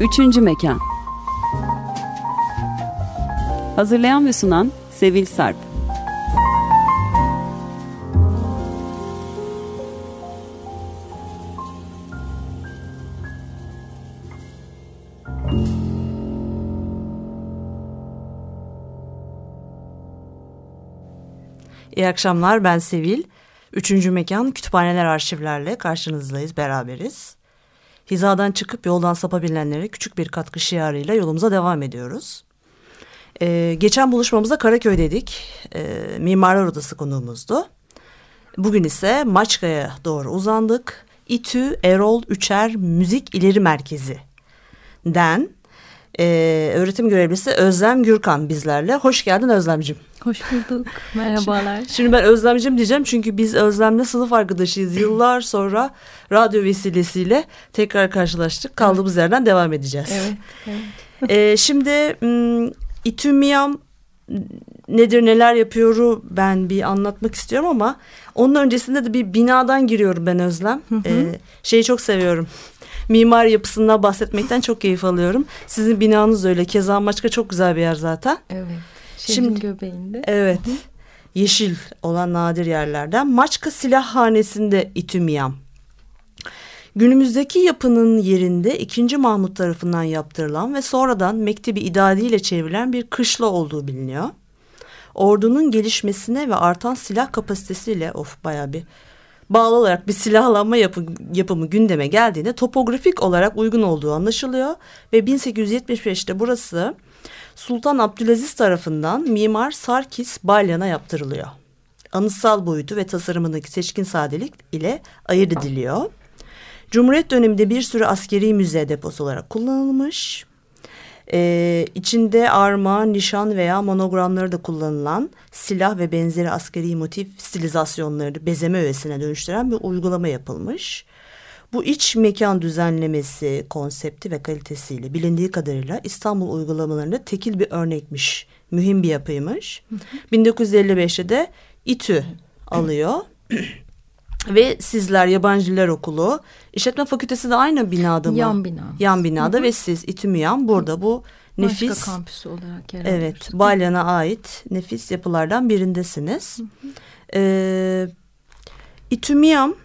Üçüncü Mekan Hazırlayan ve sunan Sevil Sarp İyi akşamlar ben Sevil. Üçüncü mekan kütüphaneler arşivlerle karşınızdayız beraberiz. Hizadan çıkıp yoldan sapabilenlere küçük bir katkı şiarıyla yolumuza devam ediyoruz. Ee, geçen buluşmamızda Karaköy'deydik. Ee, Mimarlar Odası konuğumuzdu. Bugün ise Maçka'ya doğru uzandık. İTÜ Erol Üçer Müzik İleri Merkezi den e, öğretim görevlisi Özlem Gürkan bizlerle. Hoş geldin Özlemciğim. Hoş bulduk. Merhabalar. Şimdi, şimdi ben Özlemciğim diyeceğim çünkü biz Özlem'le sınıf arkadaşıyız. Yıllar sonra radyo vesilesiyle tekrar karşılaştık. Kaldığımız yerden devam edeceğiz. Evet. evet. E, şimdi İTÜMİAM nedir neler yapıyoru ben bir anlatmak istiyorum ama onun öncesinde de bir binadan giriyorum ben Özlem. Hı hı. Ee, şeyi çok seviyorum mimar yapısından bahsetmekten çok keyif alıyorum. Sizin binanız öyle. Keza Maçka çok güzel bir yer zaten. Evet. Şehrin Şimdi, göbeğinde. Evet. Yeşil olan nadir yerlerden. Maçka Silahhanesi'nde İtümiyam. Günümüzdeki yapının yerinde 2. Mahmut tarafından yaptırılan ve sonradan Mektebi İdadi ile çevrilen bir kışla olduğu biliniyor. Ordunun gelişmesine ve artan silah kapasitesiyle of baya bir bağlı olarak bir silahlanma yapı, yapımı gündeme geldiğinde topografik olarak uygun olduğu anlaşılıyor ve 1875'te burası Sultan Abdülaziz tarafından mimar Sarkis Balyan'a yaptırılıyor. Anıtsal boyutu ve tasarımındaki seçkin sadelik ile ayırt ediliyor. Cumhuriyet döneminde bir sürü askeri müze deposu olarak kullanılmış. Ee, içinde arma, nişan veya monogramları da kullanılan silah ve benzeri askeri motif stilizasyonları bezeme öğesine dönüştüren bir uygulama yapılmış. Bu iç mekan düzenlemesi, konsepti ve kalitesiyle bilindiği kadarıyla İstanbul uygulamalarında tekil bir örnekmiş. Mühim bir yapıymış. 1955'te de İTÜ alıyor. Ve sizler Yabancı Diller Okulu, İşletme Fakültesi de aynı binada mı? Yan bina. Yan binada Hı -hı. ve siz İTÜMİYAN burada bu nefis. Başka kampüsü olarak yer Evet, Balyan'a ait nefis yapılardan birindesiniz. Hı -hı. Ee, İTÜMİYAN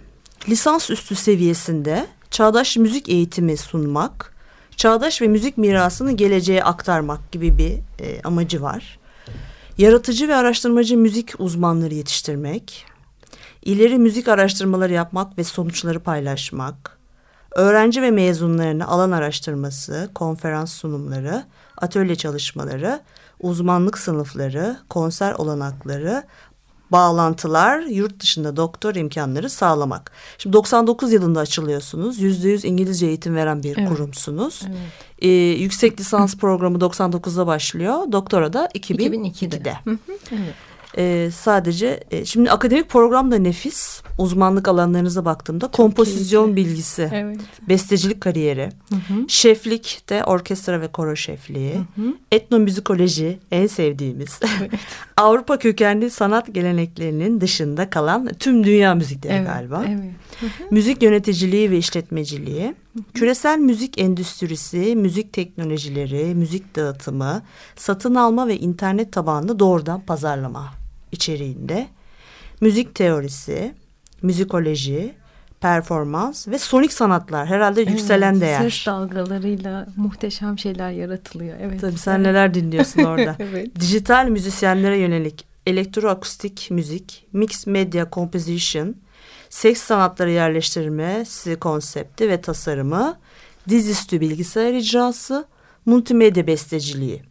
lisans üstü seviyesinde çağdaş müzik eğitimi sunmak, çağdaş ve müzik mirasını geleceğe aktarmak gibi bir e, amacı var. Yaratıcı ve araştırmacı müzik uzmanları yetiştirmek, ileri müzik araştırmaları yapmak ve sonuçları paylaşmak, öğrenci ve mezunlarına alan araştırması, konferans sunumları, atölye çalışmaları, uzmanlık sınıfları, konser olanakları, bağlantılar, yurt dışında doktor imkanları sağlamak. Şimdi 99 yılında açılıyorsunuz. Yüzde yüz İngilizce eğitim veren bir evet. kurumsunuz. Evet. Ee, yüksek lisans programı 99'da başlıyor. Doktora da 2002'de. 2002'de. evet. E, sadece e, şimdi akademik program da nefis. Uzmanlık alanlarınıza baktığımda Çok kompozisyon keyifli. bilgisi, evet. bestecilik kariyeri, hı hı. şeflik de orkestra ve koro şefliği, hı hı. etnomüzikoloji en sevdiğimiz. Evet. Avrupa kökenli sanat geleneklerinin dışında kalan tüm dünya müzikleri evet. galiba. Evet. Hı hı. Müzik yöneticiliği ve işletmeciliği, hı küresel müzik endüstrisi, müzik teknolojileri, müzik dağıtımı, satın alma ve internet tabanlı doğrudan pazarlama içeriğinde müzik teorisi, müzikoloji, performans ve sonik sanatlar herhalde evet, yükselen değer. Ses dalgalarıyla muhteşem şeyler yaratılıyor. Evet. Tabii sen evet. neler dinliyorsun orada. evet. Dijital müzisyenlere yönelik elektroakustik müzik, mix media composition, seks sanatları yerleştirme konsepti ve tasarımı, dizüstü bilgisayar icrası, multimedya besteciliği.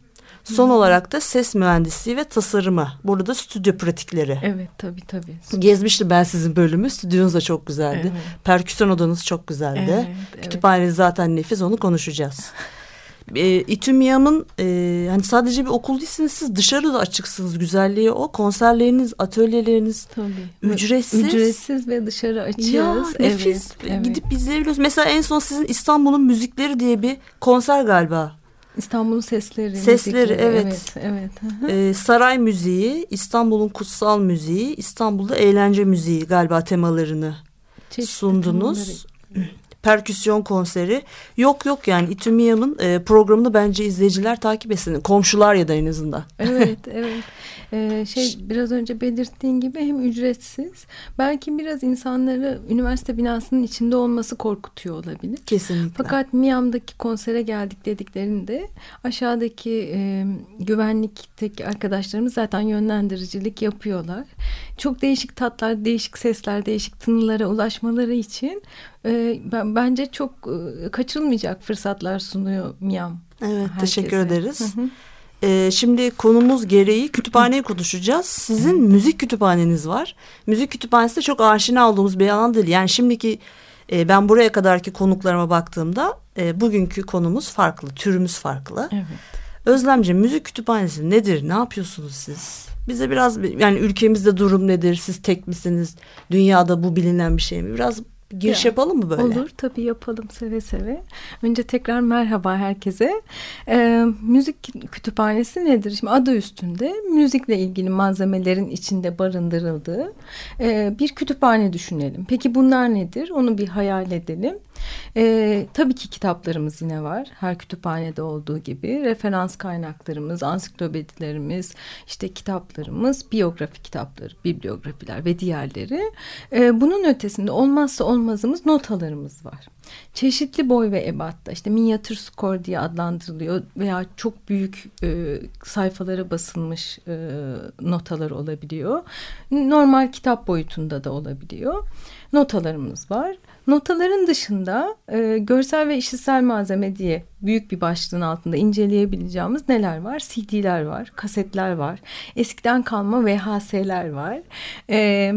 Son olarak da ses mühendisliği ve tasarımı. Burada da stüdyo pratikleri. Evet tabii tabii. Gezmiştim ben sizin bölümü. Stüdyonuz da çok güzeldi. Evet. Perküsyon odanız çok güzeldi. Evet, Kütüphaneniz evet. zaten nefis onu konuşacağız. e, İTÜMİAM'ın e, hani sadece bir okul değilsiniz siz dışarıda da açıksınız güzelliği o konserleriniz atölyeleriniz Tabii. ücretsiz ücretsiz ve dışarı açığız ya, nefis evet, gidip evet. izleyebiliyoruz mesela en son sizin İstanbul'un müzikleri diye bir konser galiba İstanbul'un sesleri. Sesleri evet. Evet. evet. Ee, saray müziği, İstanbul'un kutsal müziği, İstanbul'da eğlence müziği galiba temalarını Çeşitli sundunuz. Temaları. Perküsyon konseri. Yok yok yani İTÜ MİAM'ın e, programını bence izleyiciler takip etsin. Komşular ya da en azından. Evet evet. Ee, şey biraz önce belirttiğin gibi hem ücretsiz belki biraz insanları üniversite binasının içinde olması korkutuyor olabilir. Kesinlikle. Fakat Miami'deki konsere geldik dediklerinde aşağıdaki e, güvenlikteki arkadaşlarımız zaten yönlendiricilik yapıyorlar. Çok değişik tatlar, değişik sesler, değişik tınılara ulaşmaları için e, ben, bence çok e, kaçırılmayacak fırsatlar sunuyor Miami. Evet herkese. teşekkür ederiz. Hı hı. Ee, şimdi konumuz gereği kütüphaneyi konuşacağız. Sizin müzik kütüphaneniz var. Müzik kütüphanesi de çok aşina olduğumuz bir alan değil. Yani şimdiki e, ben buraya kadarki konuklarıma baktığımda e, bugünkü konumuz farklı, türümüz farklı. Evet. Özlemciğim müzik kütüphanesi nedir? Ne yapıyorsunuz siz? Bize biraz yani ülkemizde durum nedir? Siz tek misiniz? Dünyada bu bilinen bir şey mi? Biraz giriş Ya, yapalım mı böyle? Olur tabii yapalım seve seve. Önce tekrar merhaba herkese. Ee, müzik kütüphanesi nedir? Şimdi adı üstünde müzikle ilgili malzemelerin içinde barındırıldığı e, bir kütüphane düşünelim. Peki bunlar nedir? Onu bir hayal edelim. Ee, tabii ki kitaplarımız yine var. Her kütüphanede olduğu gibi. Referans kaynaklarımız, ansiklopedilerimiz, işte kitaplarımız, biyografi kitapları, bibliografiler ve diğerleri. Ee, bunun ötesinde olmazsa olmazımız notalarımız var. Çeşitli boy ve ebatta işte minyatür skor diye adlandırılıyor veya çok büyük e, sayfalara basılmış e, notalar olabiliyor. Normal kitap boyutunda da olabiliyor. Notalarımız var. Notaların dışında e, görsel ve işitsel malzeme diye büyük bir başlığın altında inceleyebileceğimiz neler var? CD'ler var, kasetler var, eskiden kalma VHS'ler var. E,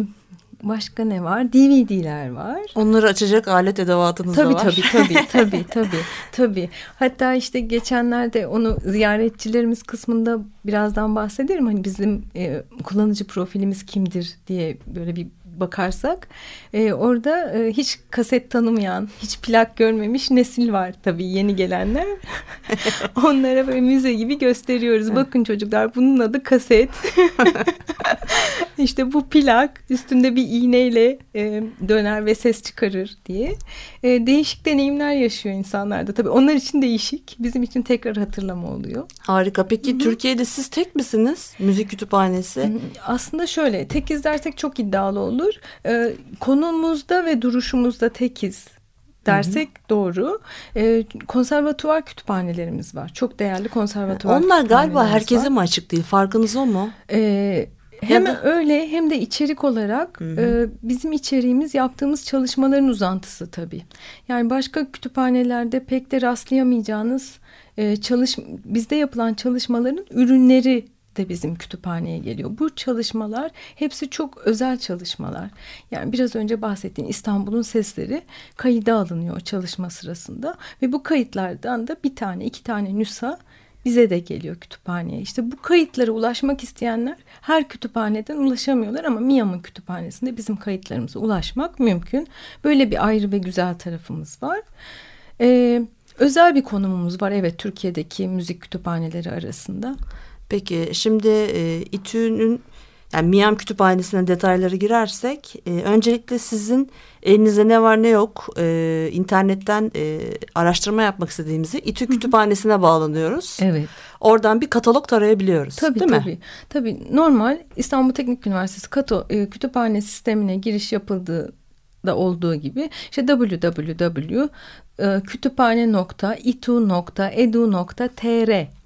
başka ne var? DVD'ler var. Onları açacak alet edevatınız Tabii da var. tabii tabii tabii tabii tabii. Hatta işte geçenlerde onu ziyaretçilerimiz kısmında birazdan bahsederim. Hani bizim e, kullanıcı profilimiz kimdir diye böyle bir bakarsak e, orada e, hiç kaset tanımayan, hiç plak görmemiş nesil var tabii yeni gelenler. Onlara böyle müze gibi gösteriyoruz. Bakın çocuklar bunun adı kaset. işte bu plak üstünde bir iğneyle e, döner ve ses çıkarır diye. E, değişik deneyimler yaşıyor insanlarda. Tabii onlar için değişik. Bizim için tekrar hatırlama oluyor. Harika. Peki Türkiye'de siz tek misiniz? Müzik kütüphanesi. Aslında şöyle tekiz dersek çok iddialı olur. E, konumuzda ve duruşumuzda tekiz dersek doğru. E, konservatuvar kütüphanelerimiz var. Çok değerli konservatuvar Onlar galiba herkese var. mi açık değil? Farkınız o mu? Ee, hem da- öyle hem de içerik olarak Hı hı. e, bizim içeriğimiz yaptığımız çalışmaların uzantısı tabii. Yani başka kütüphanelerde pek de rastlayamayacağınız e, çalış bizde yapılan çalışmaların ürünleri de bizim kütüphaneye geliyor. Bu çalışmalar hepsi çok özel çalışmalar. Yani biraz önce bahsettiğim İstanbul'un sesleri kayıda alınıyor çalışma sırasında ve bu kayıtlardan da bir tane iki tane nüsa bize de geliyor kütüphaneye. İşte bu kayıtlara ulaşmak isteyenler her kütüphaneden ulaşamıyorlar ama Miam'ın kütüphanesinde bizim kayıtlarımıza ulaşmak mümkün. Böyle bir ayrı ve güzel tarafımız var. Ee, özel bir konumumuz var evet Türkiye'deki müzik kütüphaneleri arasında. Peki şimdi e, İTÜ'nün yani Miyam Kütüphanesi'ne detayları girersek e, öncelikle sizin elinizde ne var ne yok e, internetten e, araştırma yapmak istediğimizi İTÜ Kütüphanesi'ne bağlanıyoruz. Evet. Oradan bir katalog tarayabiliyoruz. Tabii değil tabii. mi? Tabii normal İstanbul Teknik Üniversitesi Kato, e, kütüphane sistemine giriş yapıldığı da olduğu gibi işte www e,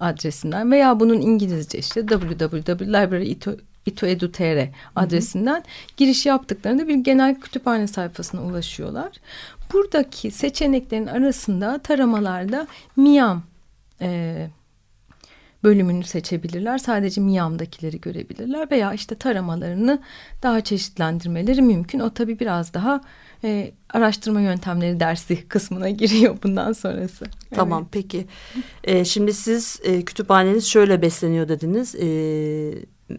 adresinden veya bunun İngilizce işte www.library.itu.edu.tr adresinden giriş yaptıklarında bir genel kütüphane sayfasına ulaşıyorlar. Buradaki seçeneklerin arasında taramalarda MIAM e, bölümünü seçebilirler. Sadece Miam'dakileri görebilirler veya işte taramalarını daha çeşitlendirmeleri mümkün. O tabii biraz daha e, araştırma yöntemleri dersi kısmına giriyor bundan sonrası. Tamam peki. E, şimdi siz e, kütüphaneniz şöyle besleniyor dediniz. E,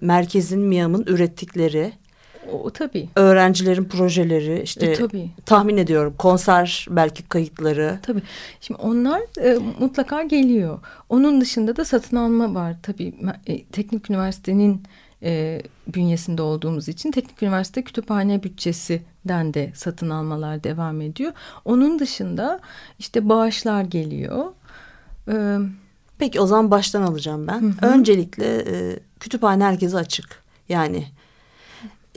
merkezin Miyam'ın ürettikleri, Evet. O, tabii. öğrencilerin projeleri, işte E, tabii. tahmin ediyorum konser belki kayıtları. Tabii. Şimdi onlar e, mutlaka geliyor. Onun dışında da satın alma var. Tabii e, teknik üniversitenin e, bünyesinde olduğumuz için Teknik Üniversite Kütüphane bütçesinden de satın almalar devam ediyor. Onun dışında işte bağışlar geliyor. Ee, Peki o zaman baştan alacağım ben. Hı hı. Öncelikle e, kütüphane herkese açık. Yani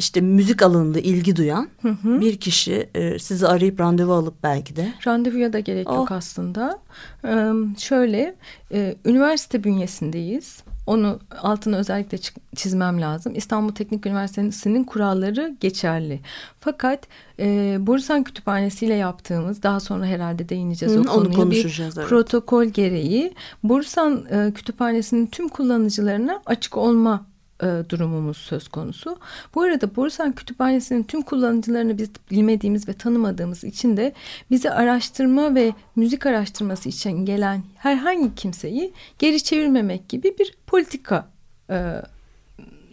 işte müzik alanında ilgi duyan hı hı. bir kişi e, sizi arayıp randevu alıp belki de. Randevuya da gerek oh. yok aslında. Ee, şöyle e, üniversite bünyesindeyiz. Onu altını özellikle çizmem lazım. İstanbul Teknik Üniversitesi'nin kuralları geçerli. Fakat e, Bursan Kütüphanesi ile yaptığımız daha sonra herhalde değineceğiz Hı, o konuyu. Onu konuşacağız. Bir evet. Protokol gereği Bursan e, Kütüphanesi'nin tüm kullanıcılarına açık olma durumumuz söz konusu. Bu arada Borusan Kütüphanesi'nin tüm kullanıcılarını biz bilmediğimiz ve tanımadığımız için de bizi araştırma ve müzik araştırması için gelen herhangi kimseyi geri çevirmemek gibi bir politika e,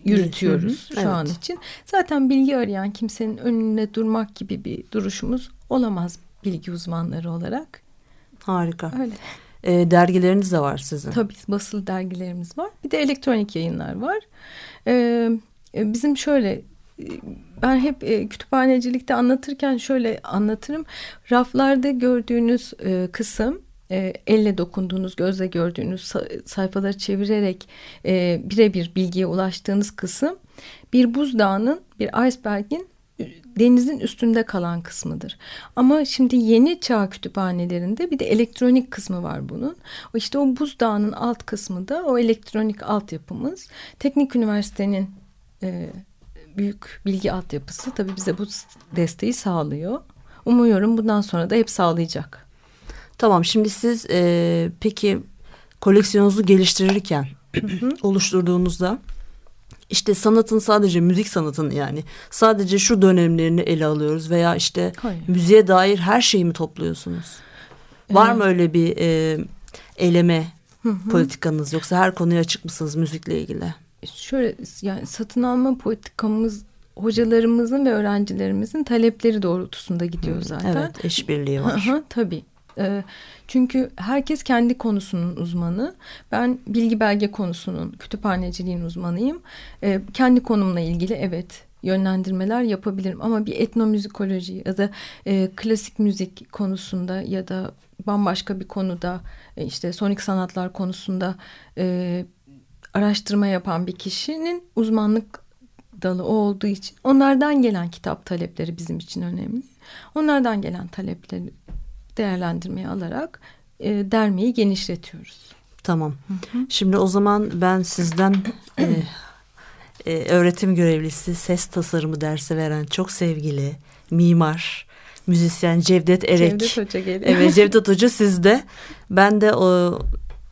yürütüyoruz hı hı, şu evet. an için. Zaten bilgi arayan kimsenin önüne durmak gibi bir duruşumuz olamaz bilgi uzmanları olarak. Harika. Öyle. E, dergileriniz de var sizin. Tabii basılı dergilerimiz var. Bir de elektronik yayınlar var. E, bizim şöyle ben hep e, kütüphanecilikte anlatırken şöyle anlatırım. Raflarda gördüğünüz e, kısım e, elle dokunduğunuz, gözle gördüğünüz sayfaları çevirerek e, birebir bilgiye ulaştığınız kısım bir buzdağının, bir iceberg'in denizin üstünde kalan kısmıdır. Ama şimdi yeni çağ kütüphanelerinde bir de elektronik kısmı var bunun. İşte o buzdağının alt kısmı da o elektronik altyapımız. Teknik Üniversitenin e, büyük bilgi altyapısı tabii bize bu desteği sağlıyor. Umuyorum bundan sonra da hep sağlayacak. Tamam şimdi siz e, peki koleksiyonunuzu geliştirirken oluşturduğunuzda işte sanatın sadece müzik sanatın yani sadece şu dönemlerini ele alıyoruz veya işte Hayır. müziğe dair her şeyi mi topluyorsunuz? Var mı öyle bir e, eleme politikanız yoksa her konuya açık mısınız müzikle ilgili? Şöyle yani satın alma politikamız hocalarımızın ve öğrencilerimizin talepleri doğrultusunda gidiyor zaten. Evet, işbirliği var. Aha, tabii. Ee, çünkü herkes kendi konusunun uzmanı. Ben bilgi belge konusunun, kütüphaneciliğin uzmanıyım. Ee, kendi konumla ilgili evet yönlendirmeler yapabilirim. Ama bir etnomüzikoloji ya da e, klasik müzik konusunda ya da bambaşka bir konuda e, işte sonik sanatlar konusunda e, araştırma yapan bir kişinin uzmanlık dalı olduğu için onlardan gelen kitap talepleri bizim için önemli. Onlardan gelen talepleri değerlendirmeye alarak e, dermeyi genişletiyoruz. Tamam. Hı hı. Şimdi o zaman ben sizden e, e, öğretim görevlisi ses tasarımı dersi veren çok sevgili mimar müzisyen Cevdet Erek. Cevdet Hoca geliyor. Evet Cevdet Hoca sizde. Ben de o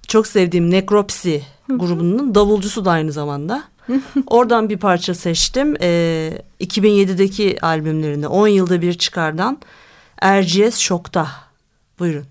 çok sevdiğim Nekropsi grubunun davulcusu da aynı zamanda. Oradan bir parça seçtim. Ee, 2007'deki albümlerinde 10 yılda bir çıkardan Erciyes Şok'ta. Buyurun.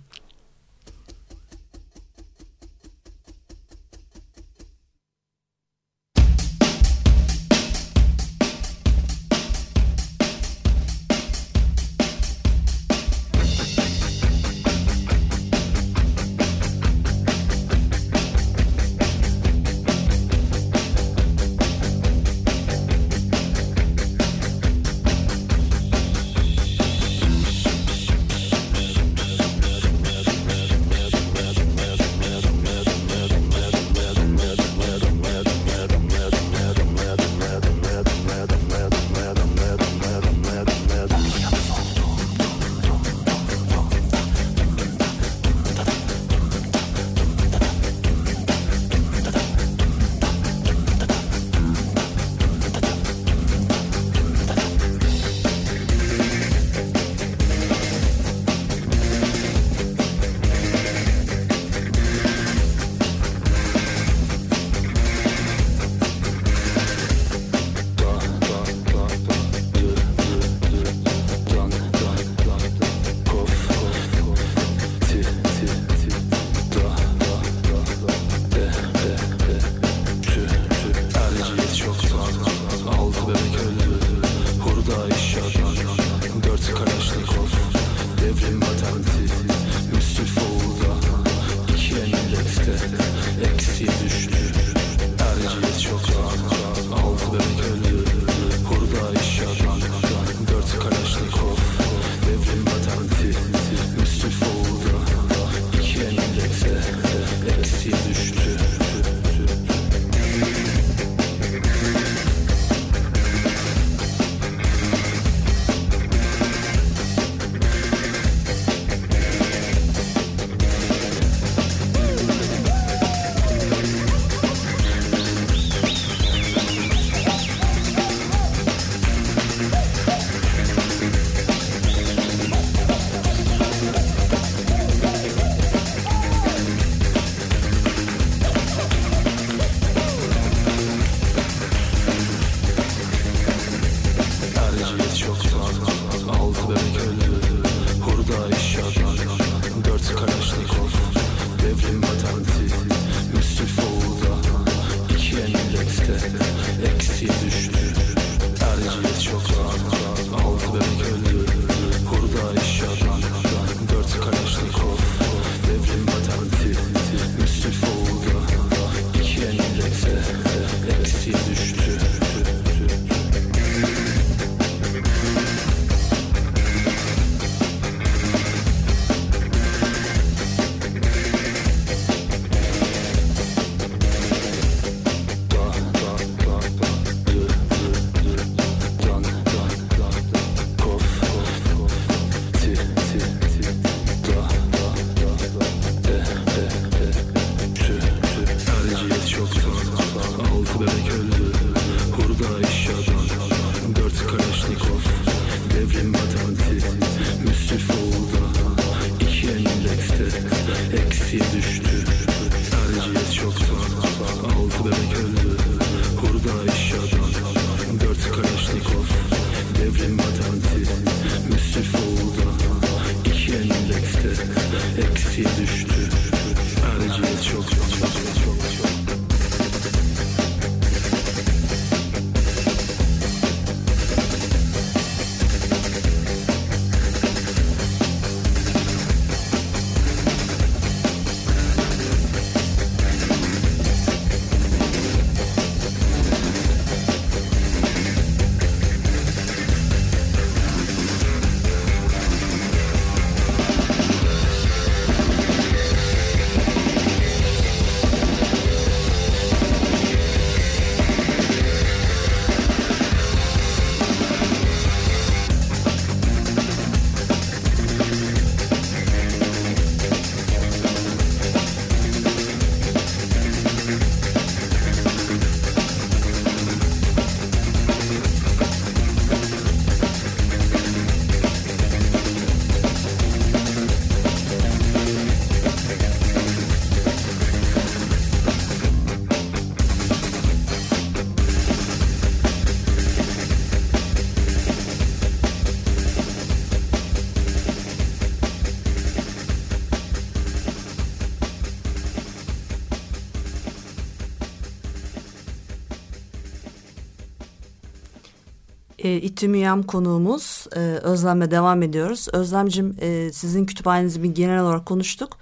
İTÜMİYAM konuğumuz e, Özlem'le devam ediyoruz. Özlemcim e, sizin kütüphanenizi bir genel olarak konuştuk.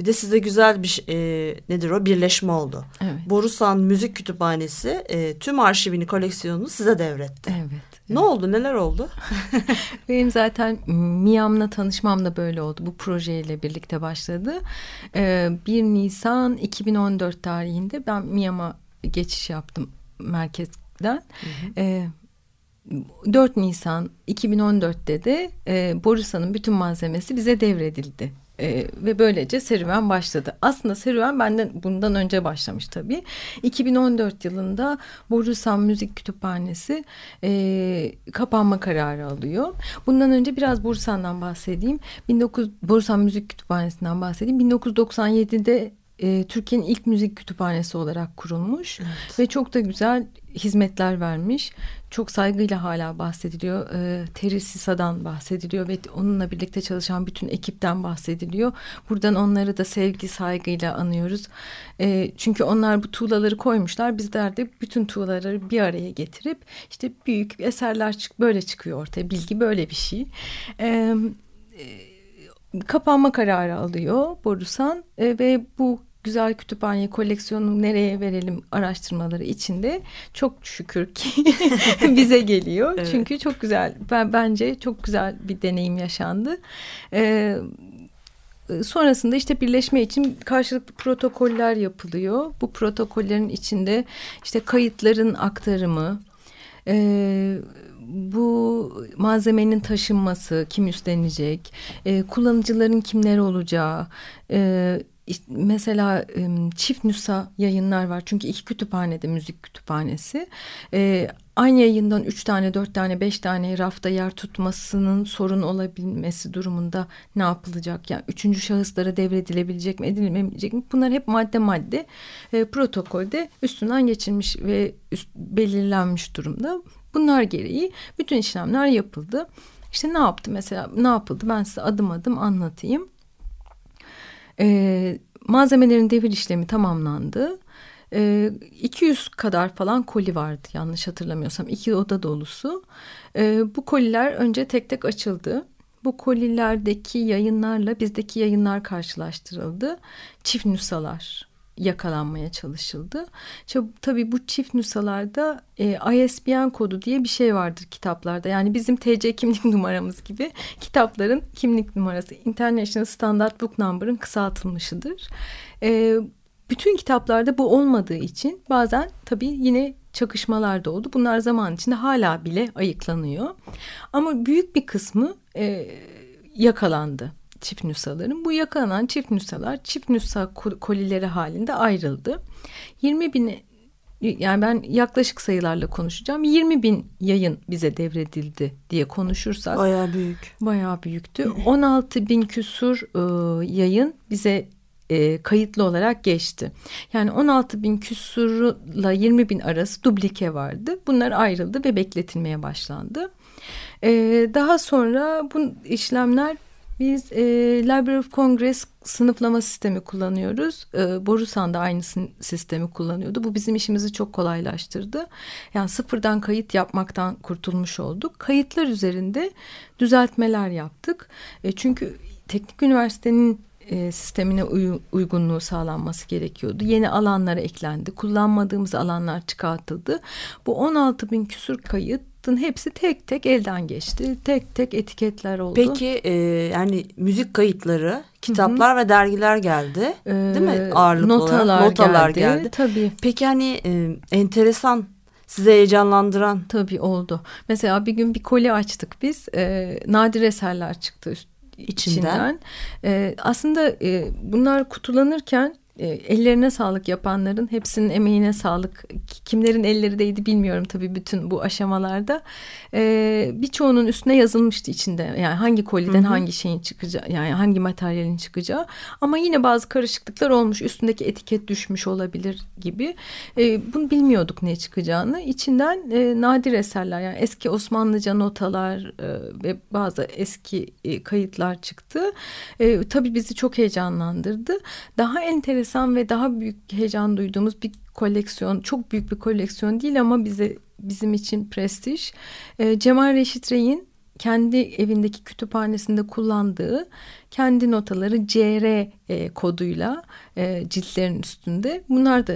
Bir de size güzel bir e, nedir o birleşme oldu. Evet. Borusan Müzik Kütüphanesi e, tüm arşivini koleksiyonunu size devretti. Evet. Ne oldu neler oldu? Benim zaten Miyam'la tanışmam da böyle oldu. Bu projeyle birlikte başladı. Ee, 1 Nisan 2014 tarihinde ben Miyam'a geçiş yaptım merkezden. Hı hı. Ee, 4 Nisan 2014'te de e, Borusan'ın bütün malzemesi bize devredildi. Ee, ve böylece serüven başladı. Aslında serüven benden bundan önce başlamış tabii. 2014 yılında Borusan Müzik Kütüphanesi e, kapanma kararı alıyor. Bundan önce biraz Borusan'dan bahsedeyim. 19 Borusan Müzik Kütüphanesi'nden bahsedeyim. 1997'de e, Türkiye'nin ilk müzik kütüphanesi olarak kurulmuş evet. ve çok da güzel hizmetler vermiş. Çok saygıyla hala bahsediliyor. E, Terry Sisa'dan bahsediliyor ve onunla birlikte çalışan bütün ekipten bahsediliyor. Buradan onları da sevgi saygıyla anıyoruz. E, çünkü onlar bu tuğlaları koymuşlar. Bizler de bütün tuğlaları bir araya getirip işte büyük eserler çık böyle çıkıyor ortaya. Bilgi böyle bir şey. E, kapanma kararı alıyor Borusan e, ve bu güzel kütüphane koleksiyonu nereye verelim araştırmaları içinde çok şükür ki bize geliyor. Evet. Çünkü çok güzel ben bence çok güzel bir deneyim yaşandı. Ee, sonrasında işte birleşme için karşılıklı protokoller yapılıyor. Bu protokollerin içinde işte kayıtların aktarımı, e, bu malzemenin taşınması, kim üstlenecek, e, kullanıcıların kimler olacağı, e, mesela çift nüsa yayınlar var. Çünkü iki kütüphanede müzik kütüphanesi. aynı yayından üç tane, dört tane, beş tane rafta yer tutmasının sorun olabilmesi durumunda ne yapılacak? Yani üçüncü şahıslara devredilebilecek mi, edilmeyecek mi? Bunlar hep madde madde protokolde üstünden geçilmiş ve üst, belirlenmiş durumda. Bunlar gereği bütün işlemler yapıldı. İşte ne yaptı mesela ne yapıldı ben size adım adım anlatayım. E, malzemelerin devir işlemi tamamlandı. E, 200 kadar falan koli vardı yanlış hatırlamıyorsam. iki oda dolusu. E, bu koliler önce tek tek açıldı. Bu kolilerdeki yayınlarla bizdeki yayınlar karşılaştırıldı. Çift nüshalar yakalanmaya çalışıldı. Tabii bu çift nüshalarda e, ISBN kodu diye bir şey vardır kitaplarda. Yani bizim TC kimlik numaramız gibi kitapların kimlik numarası International Standard Book Number'ın kısaltılmışıdır. E, bütün kitaplarda bu olmadığı için bazen tabii yine çakışmalar da oldu. Bunlar zaman içinde hala bile ayıklanıyor. Ama büyük bir kısmı e, yakalandı çift nüshaların. Bu yakalanan çift nüshalar çift nüsha kolileri halinde ayrıldı. 20 bin yani ben yaklaşık sayılarla konuşacağım. 20 bin yayın bize devredildi diye konuşursak. Bayağı büyük. Bayağı büyüktü. 16 bin küsur e, yayın bize e, kayıtlı olarak geçti. Yani 16 bin küsurla 20 bin arası dublike vardı. Bunlar ayrıldı ve bekletilmeye başlandı. E, daha sonra bu işlemler biz e, Library of Congress sınıflama sistemi kullanıyoruz. E, Borusan da aynı sistemi kullanıyordu. Bu bizim işimizi çok kolaylaştırdı. Yani sıfırdan kayıt yapmaktan kurtulmuş olduk. Kayıtlar üzerinde düzeltmeler yaptık. E, çünkü teknik üniversitenin e, sistemine uy uygunluğu sağlanması gerekiyordu. Yeni alanlara eklendi. Kullanmadığımız alanlar çıkartıldı. Bu 16 bin küsur kayıtın hepsi tek tek elden geçti. Tek tek etiketler oldu. Peki e, yani müzik kayıtları, kitaplar Hı -hı. ve dergiler geldi. Ee, değil mi? Ağırlıklı notalar olarak. Notalar geldi. geldi. Tabii. Peki hani e, enteresan size heyecanlandıran. Tabii oldu. Mesela bir gün bir koli açtık biz. E, nadir eserler çıktı üst, içinden. içinden. E, aslında e, bunlar kutulanırken e, ellerine sağlık yapanların hepsinin emeğine sağlık. Kimlerin elleri değdi bilmiyorum tabii bütün bu aşamalarda. E, birçoğunun üstüne yazılmıştı içinde. Yani hangi koliden hı hı. hangi şeyin çıkacağı yani hangi materyalin çıkacağı. Ama yine bazı karışıklıklar olmuş. Üstündeki etiket düşmüş olabilir gibi. E, bunu bilmiyorduk ne çıkacağını. İçinden e, nadir eserler yani eski Osmanlıca notalar e, ve bazı eski e, kayıtlar çıktı. E, tabii bizi çok heyecanlandırdı. Daha enteresan enteresan ve daha büyük heyecan duyduğumuz bir koleksiyon. Çok büyük bir koleksiyon değil ama bize bizim için prestij. E, Cemal Reşit Rey'in kendi evindeki kütüphanesinde kullandığı kendi notaları CR e, koduyla e, ciltlerin üstünde. Bunlar da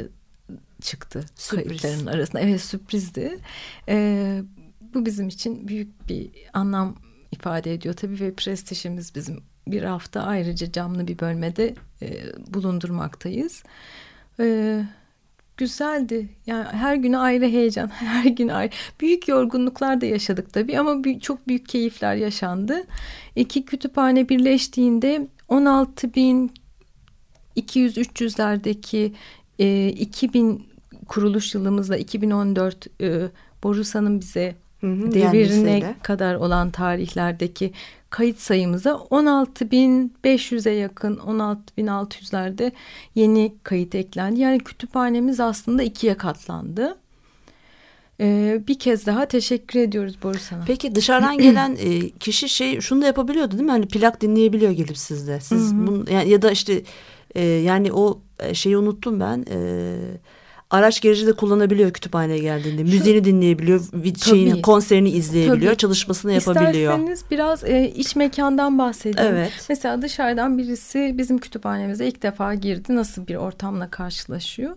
çıktı Sürpriz. kayıtların arasında. Evet sürprizdi. E, bu bizim için büyük bir anlam ifade ediyor tabii ve prestijimiz bizim bir hafta ayrıca camlı bir bölmede e, bulundurmaktayız. E, güzeldi. Yani her gün ayrı heyecan, her gün ayrı. Büyük yorgunluklar da yaşadık tabii ama büyük, çok büyük keyifler yaşandı. İki kütüphane birleştiğinde 16 bin 200-300'lerdeki e, 2000 kuruluş yılımızla 2014 e, Borusan'ın bize hı hı, devirine kadar olan tarihlerdeki kayıt sayımıza 16.500'e yakın 16.600'lerde yeni kayıt eklendi. Yani kütüphanemiz aslında ikiye katlandı. Ee, bir kez daha teşekkür ediyoruz Boris Hanım. Peki dışarıdan gelen e, kişi şey şunu da yapabiliyordu değil mi? Hani plak dinleyebiliyor gelip sizde. Siz bunu yani, ya da işte e, yani o e, şeyi unuttum ben. E, araç gereci de kullanabiliyor kütüphaneye geldiğinde. Şu, Müziğini dinleyebiliyor, şeyini, konserini izleyebiliyor, tabii. çalışmasını yapabiliyor. İsterseniz biraz e, iç mekandan bahsedeyim. Evet. Mesela dışarıdan birisi bizim kütüphanemize ilk defa girdi. Nasıl bir ortamla karşılaşıyor?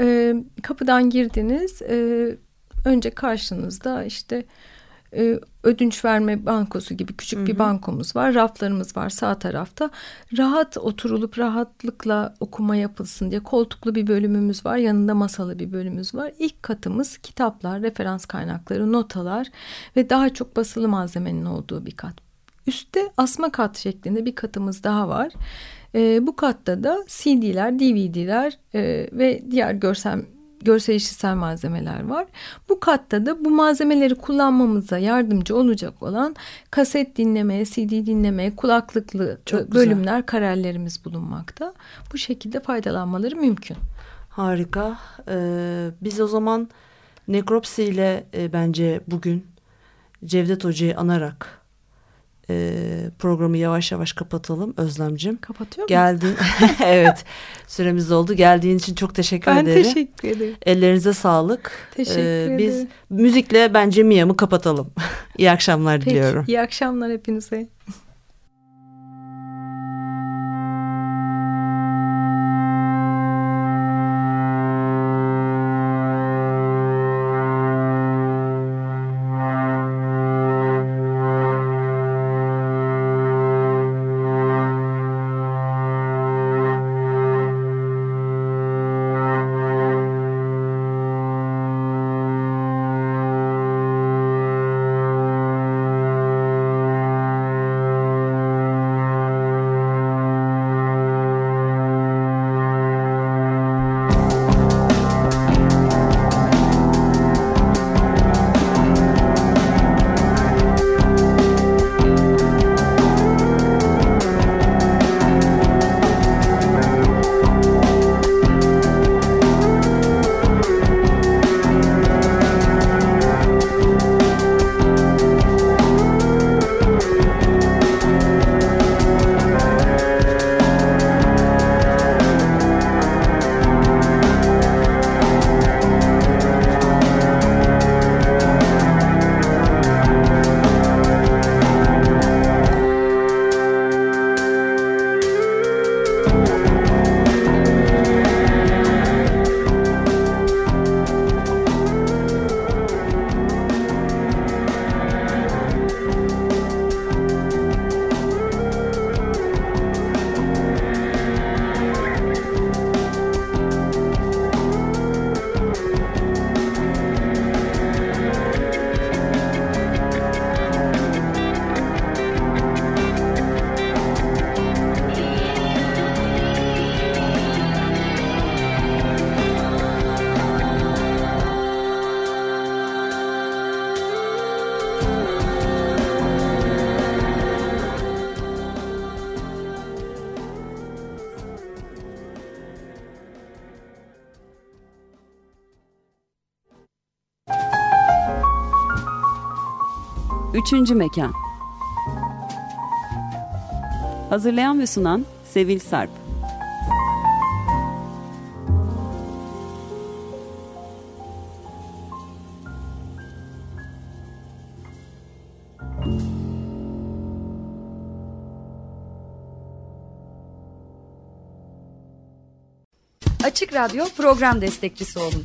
E, kapıdan girdiniz. E, önce karşınızda işte e, ödünç verme bankosu gibi küçük bir bankomuz var. Raflarımız var sağ tarafta. Rahat oturulup rahatlıkla okuma yapılsın diye koltuklu bir bölümümüz var. Yanında masalı bir bölümümüz var. İlk katımız kitaplar, referans kaynakları, notalar ve daha çok basılı malzemenin olduğu bir kat. Üstte asma kat şeklinde bir katımız daha var. E, bu katta da CD'ler, DVD'ler e, ve diğer görsel görsel işitsel malzemeler var. Bu katta da bu malzemeleri kullanmamıza yardımcı olacak olan kaset dinleme, CD dinleme, kulaklıklı Çok bölümler, güzel. karellerimiz bulunmakta. Bu şekilde faydalanmaları mümkün. Harika. Ee, biz o zaman nekropsi ile e, bence bugün Cevdet Hoca'yı anarak e, programı yavaş yavaş kapatalım Özlemcim. Kapatıyor Geldin. evet süremiz oldu. Geldiğin için çok teşekkür ben ederim. Ben teşekkür ederim. Ellerinize sağlık. Teşekkür ee, ederim. Biz müzikle bence Mia'mı kapatalım. İyi akşamlar Peki, diliyorum. İyi akşamlar hepinize. Üçüncü Mekan Hazırlayan ve sunan Sevil Sarp Açık Radyo program destekçisi olun.